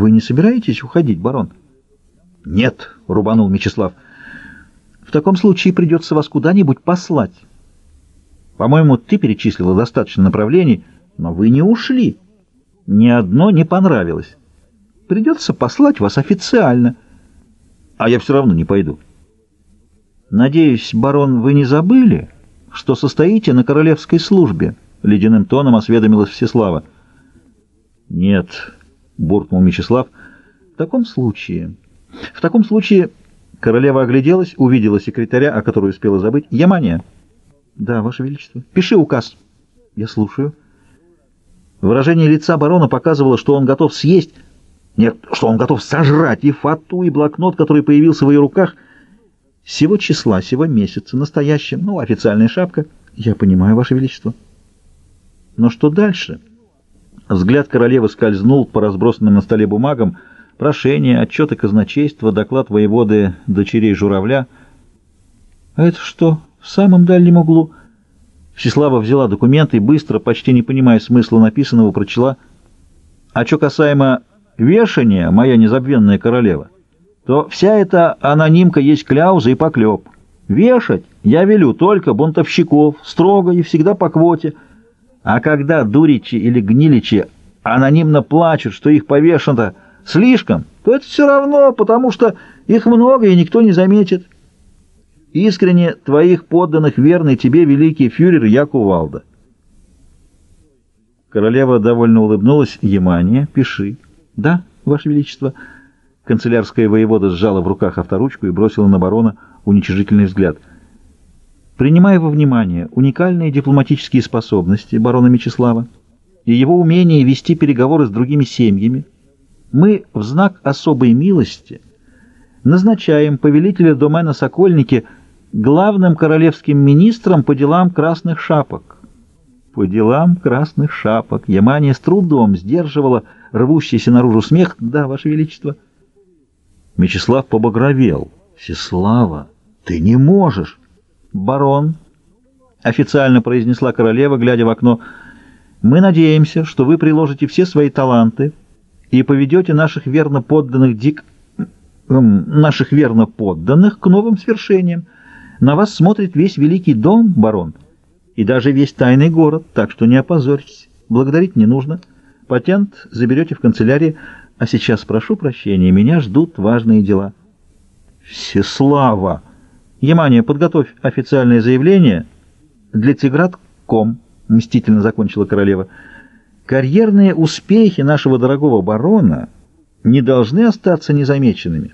Вы не собираетесь уходить, барон? Нет, рубанул Мечислав. В таком случае придется вас куда-нибудь послать. По-моему, ты перечислила достаточно направлений, но вы не ушли. Ни одно не понравилось. Придется послать вас официально. А я все равно не пойду. Надеюсь, барон, вы не забыли, что состоите на королевской службе? Ледяным тоном осведомилась Всеслава. Нет, буркнул Мечислав. В таком случае... В таком случае... Королева огляделась, увидела секретаря, о которой успела забыть. «Ямания». «Да, Ваше Величество». «Пиши указ». «Я слушаю». Выражение лица барона показывало, что он готов съесть... Нет, что он готов сожрать и фату, и блокнот, который появился в ее руках. Сего числа, сего месяца, настоящим, ну, официальная шапка. Я понимаю, Ваше Величество. Но что дальше? Взгляд королевы скользнул по разбросанным на столе бумагам, Прошение, отчеты казначейства, доклад воеводы дочерей журавля. А это что, в самом дальнем углу? Всеслава взяла документы и быстро, почти не понимая смысла написанного, прочла. А что касаемо вешания, моя незабвенная королева, то вся эта анонимка есть кляуза и поклеп. Вешать я велю только бунтовщиков, строго и всегда по квоте. А когда дуричи или гниличи анонимно плачут, что их повешено слишком, то это все равно, потому что их много и никто не заметит. Искренне твоих подданных верный тебе великий фюрер Яку Валда. Королева довольно улыбнулась. Емания, пиши. Да, Ваше Величество. Канцелярская воевода сжала в руках авторучку и бросила на барона уничижительный взгляд. Принимая во внимание уникальные дипломатические способности барона Мечислава и его умение вести переговоры с другими семьями, мы в знак особой милости назначаем повелителя домена Сокольники главным королевским министром по делам красных шапок. По делам красных шапок. Ямания с трудом сдерживала рвущийся наружу смех. Да, Ваше Величество. Мечислав побагровел. Всеслава, ты не можешь. Барон, официально произнесла королева, глядя в окно, мы надеемся, что вы приложите все свои таланты и поведете наших верно подданных дик... Эм, наших верно подданных к новым свершениям. На вас смотрит весь великий дом, барон, и даже весь тайный город, так что не опозорьтесь. Благодарить не нужно. Патент заберете в канцелярии, а сейчас прошу прощения, меня ждут важные дела. Всеслава! Ямания, подготовь официальное заявление для Тиград.ком, мстительно закончила королева. Карьерные успехи нашего дорогого барона не должны остаться незамеченными.